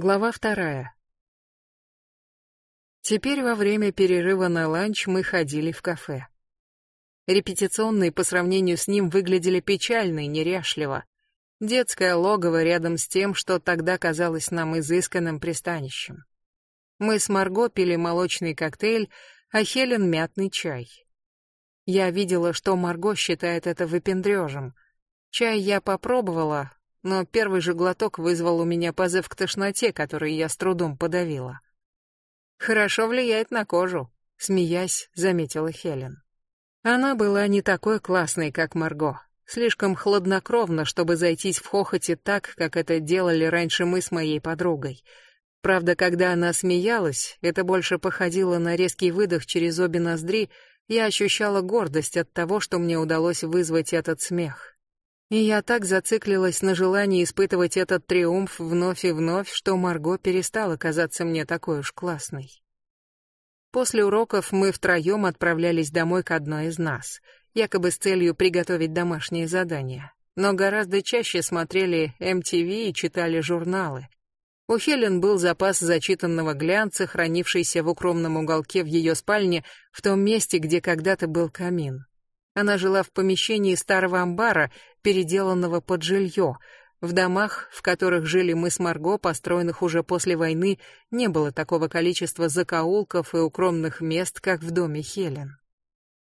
Глава вторая. Теперь во время перерыва на ланч мы ходили в кафе. Репетиционные по сравнению с ним выглядели печально и неряшливо. Детское логово рядом с тем, что тогда казалось нам изысканным пристанищем. Мы с Марго пили молочный коктейль, а Хелен — мятный чай. Я видела, что Марго считает это выпендрежем. Чай я попробовала, но первый же глоток вызвал у меня позыв к тошноте, который я с трудом подавила. Хорошо влияет на кожу, смеясь, заметила Хелен. Она была не такой классной, как Марго, слишком хладнокровна, чтобы зайтись в хохоте так, как это делали раньше мы с моей подругой. Правда, когда она смеялась, это больше походило на резкий выдох через обе ноздри, я ощущала гордость от того, что мне удалось вызвать этот смех. И я так зациклилась на желании испытывать этот триумф вновь и вновь, что Марго перестала казаться мне такой уж классной. После уроков мы втроем отправлялись домой к одной из нас, якобы с целью приготовить домашние задания, но гораздо чаще смотрели MTV и читали журналы. У Хелен был запас зачитанного глянца, хранившийся в укромном уголке в ее спальне, в том месте, где когда-то был камин. Она жила в помещении старого амбара, переделанного под жилье. В домах, в которых жили мы с Марго, построенных уже после войны, не было такого количества закоулков и укромных мест, как в доме Хелен.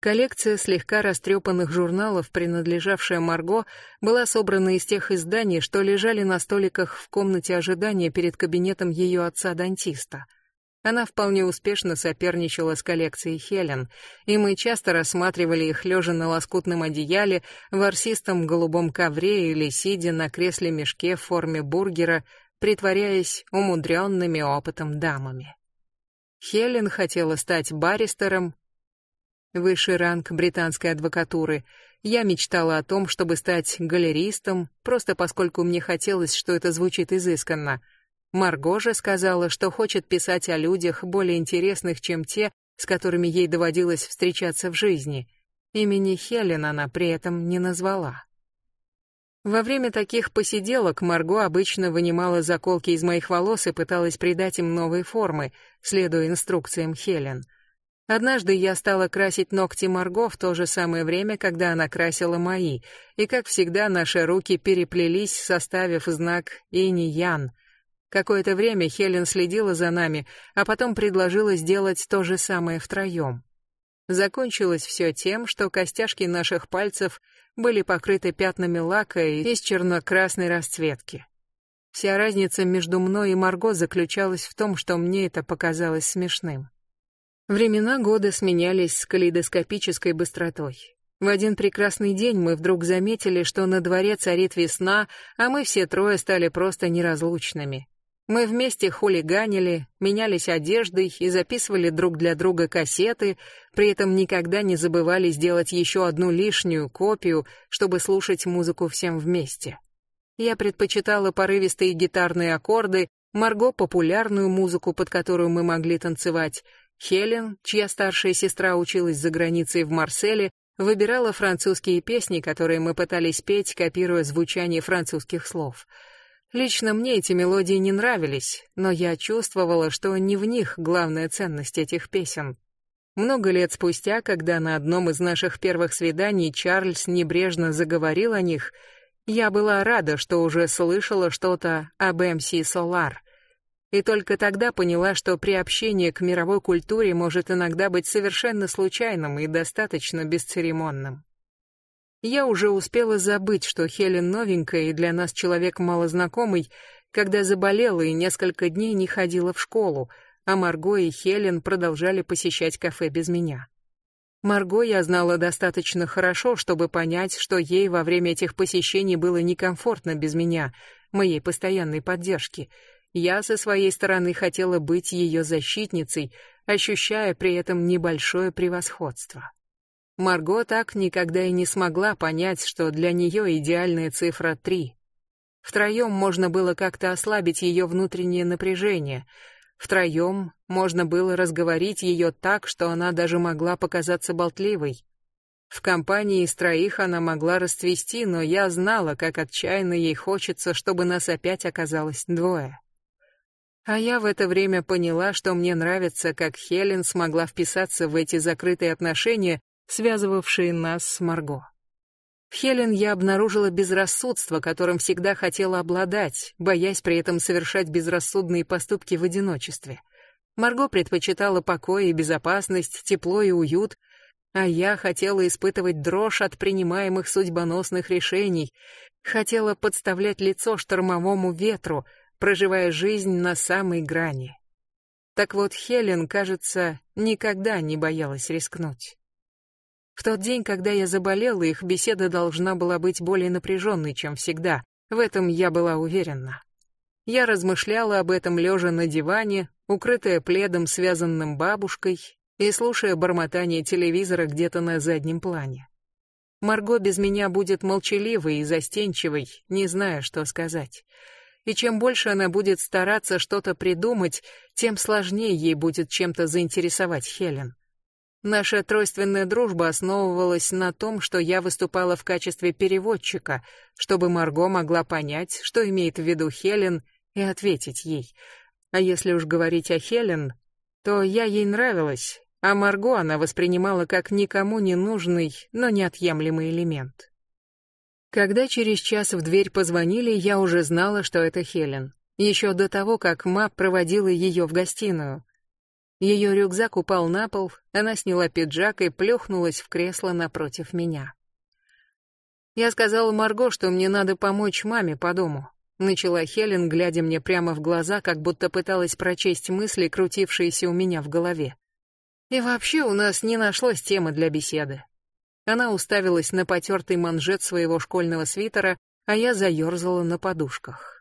Коллекция слегка растрепанных журналов, принадлежавшая Марго, была собрана из тех изданий, что лежали на столиках в комнате ожидания перед кабинетом ее отца-дантиста — она вполне успешно соперничала с коллекцией Хелен, и мы часто рассматривали их лежа на лоскутном одеяле, в арсистом голубом ковре или сидя на кресле-мешке в форме бургера, притворяясь умудренными опытом дамами. Хелен хотела стать баристером, высший ранг британской адвокатуры. Я мечтала о том, чтобы стать галеристом, просто поскольку мне хотелось, что это звучит изысканно — Марго же сказала, что хочет писать о людях более интересных, чем те, с которыми ей доводилось встречаться в жизни. Имени Хелен она при этом не назвала. Во время таких посиделок Марго обычно вынимала заколки из моих волос и пыталась придать им новые формы, следуя инструкциям Хелен. Однажды я стала красить ногти Марго в то же самое время, когда она красила мои, и, как всегда, наши руки переплелись, составив знак «Инь-Ян», Какое-то время Хелен следила за нами, а потом предложила сделать то же самое втроем. Закончилось все тем, что костяшки наших пальцев были покрыты пятнами лака из черно-красной расцветки. Вся разница между мной и Марго заключалась в том, что мне это показалось смешным. Времена года сменялись с калейдоскопической быстротой. В один прекрасный день мы вдруг заметили, что на дворе царит весна, а мы все трое стали просто неразлучными. Мы вместе хулиганили, менялись одеждой и записывали друг для друга кассеты, при этом никогда не забывали сделать еще одну лишнюю копию, чтобы слушать музыку всем вместе. Я предпочитала порывистые гитарные аккорды, Марго — популярную музыку, под которую мы могли танцевать. Хелен, чья старшая сестра училась за границей в Марселе, выбирала французские песни, которые мы пытались петь, копируя звучание французских слов — Лично мне эти мелодии не нравились, но я чувствовала, что не в них главная ценность этих песен. Много лет спустя, когда на одном из наших первых свиданий Чарльз небрежно заговорил о них, я была рада, что уже слышала что-то об МС Солар. И только тогда поняла, что приобщение к мировой культуре может иногда быть совершенно случайным и достаточно бесцеремонным. Я уже успела забыть, что Хелен новенькая и для нас человек малознакомый, когда заболела и несколько дней не ходила в школу, а Марго и Хелен продолжали посещать кафе без меня. Марго я знала достаточно хорошо, чтобы понять, что ей во время этих посещений было некомфортно без меня, моей постоянной поддержки. Я со своей стороны хотела быть ее защитницей, ощущая при этом небольшое превосходство. Марго так никогда и не смогла понять, что для нее идеальная цифра три. Втроем можно было как-то ослабить ее внутреннее напряжение. Втроем можно было разговорить ее так, что она даже могла показаться болтливой. В компании из троих она могла расцвести, но я знала, как отчаянно ей хочется, чтобы нас опять оказалось двое. А я в это время поняла, что мне нравится, как Хелен смогла вписаться в эти закрытые отношения, связывавшие нас с Марго. В Хелен я обнаружила безрассудство, которым всегда хотела обладать, боясь при этом совершать безрассудные поступки в одиночестве. Марго предпочитала покой и безопасность, тепло и уют, а я хотела испытывать дрожь от принимаемых судьбоносных решений, хотела подставлять лицо штормовому ветру, проживая жизнь на самой грани. Так вот, Хелен, кажется, никогда не боялась рискнуть. В тот день, когда я заболела, их беседа должна была быть более напряженной, чем всегда. В этом я была уверена. Я размышляла об этом лежа на диване, укрытая пледом, связанным бабушкой, и слушая бормотание телевизора где-то на заднем плане. Марго без меня будет молчаливой и застенчивой, не зная, что сказать. И чем больше она будет стараться что-то придумать, тем сложнее ей будет чем-то заинтересовать Хелен. Наша тройственная дружба основывалась на том, что я выступала в качестве переводчика, чтобы Марго могла понять, что имеет в виду Хелен, и ответить ей. А если уж говорить о Хелен, то я ей нравилась, а Марго она воспринимала как никому не нужный, но неотъемлемый элемент. Когда через час в дверь позвонили, я уже знала, что это Хелен. Еще до того, как Ма проводила ее в гостиную. Ее рюкзак упал на пол, она сняла пиджак и плюхнулась в кресло напротив меня. Я сказала Марго, что мне надо помочь маме по дому. Начала Хелен, глядя мне прямо в глаза, как будто пыталась прочесть мысли, крутившиеся у меня в голове. И вообще у нас не нашлось темы для беседы. Она уставилась на потертый манжет своего школьного свитера, а я заерзала на подушках.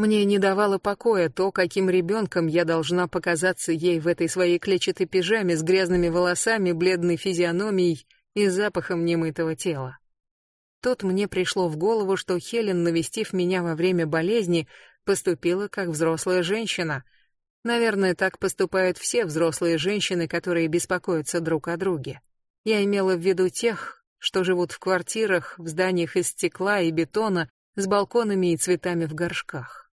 Мне не давало покоя то, каким ребенком я должна показаться ей в этой своей клетчатой пижаме с грязными волосами, бледной физиономией и запахом немытого тела. Тут мне пришло в голову, что Хелен, навестив меня во время болезни, поступила как взрослая женщина — Наверное, так поступают все взрослые женщины, которые беспокоятся друг о друге. Я имела в виду тех, что живут в квартирах, в зданиях из стекла и бетона, с балконами и цветами в горшках.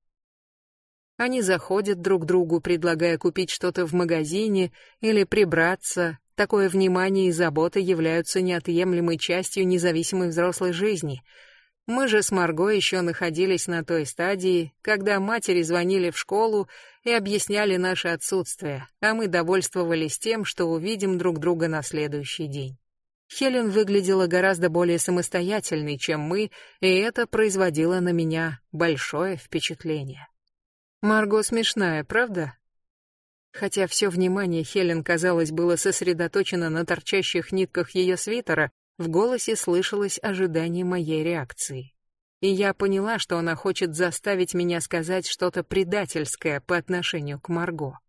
Они заходят друг другу, предлагая купить что-то в магазине или прибраться. Такое внимание и забота являются неотъемлемой частью независимой взрослой жизни — мы же с Марго еще находились на той стадии, когда матери звонили в школу и объясняли наше отсутствие, а мы довольствовались тем, что увидим друг друга на следующий день. Хелен выглядела гораздо более самостоятельной, чем мы, и это производило на меня большое впечатление. Марго смешная, правда? Хотя все внимание Хелен, казалось, было сосредоточено на торчащих нитках ее свитера, в голосе слышалось ожидание моей реакции. И я поняла, что она хочет заставить меня сказать что-то предательское по отношению к Марго.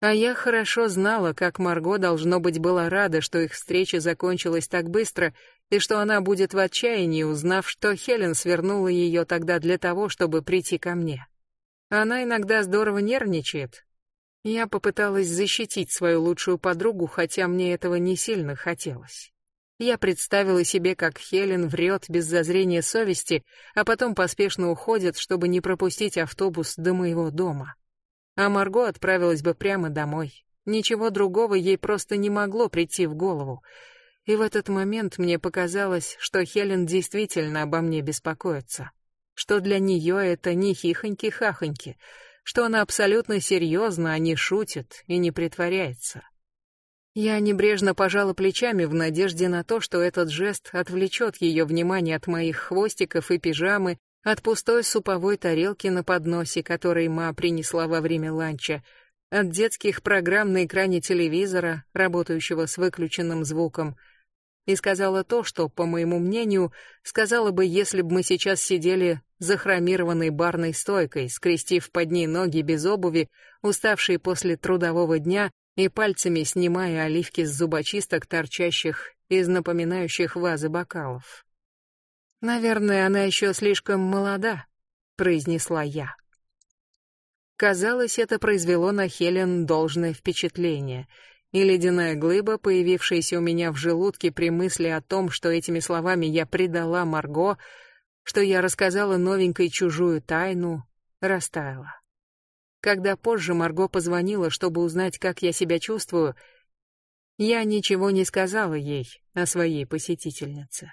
А я хорошо знала, как Марго, должно быть, была рада, что их встреча закончилась так быстро, и что она будет в отчаянии, узнав, что Хелен свернула ее тогда для того, чтобы прийти ко мне. Она иногда здорово нервничает. Я попыталась защитить свою лучшую подругу, хотя мне этого не сильно хотелось. Я представила себе, как Хелен врет без зазрения совести, а потом поспешно уходит, чтобы не пропустить автобус до моего дома. А Марго отправилась бы прямо домой. Ничего другого ей просто не могло прийти в голову. И в этот момент мне показалось, что Хелен действительно обо мне беспокоится. Что для нее это не хихоньки-хахоньки, что она абсолютно серьезна, а не шутит и не притворяется. Я небрежно пожала плечами в надежде на то, что этот жест отвлечет ее внимание от моих хвостиков и пижамы, от пустой суповой тарелки на подносе, который ма принесла во время ланча, от детских программ на экране телевизора, работающего с выключенным звуком, и сказала то, что, по моему мнению, сказала бы, если бы мы сейчас сидели за хромированной барной стойкой, скрестив под ней ноги без обуви, уставшие после трудового дня и пальцами снимая оливки с зубочисток, торчащих из напоминающих вазы бокалов. «Наверное, она еще слишком молода», — произнесла я. Казалось, это произвело на Хелен должное впечатление, и ледяная глыба, появившаяся у меня в желудке при мысли о том, что этими словами я предала Марго, что я рассказала новенькой чужую тайну, растаяла. Когда позже Марго позвонила, чтобы узнать, как я себя чувствую, я ничего не сказала ей о своей посетительнице.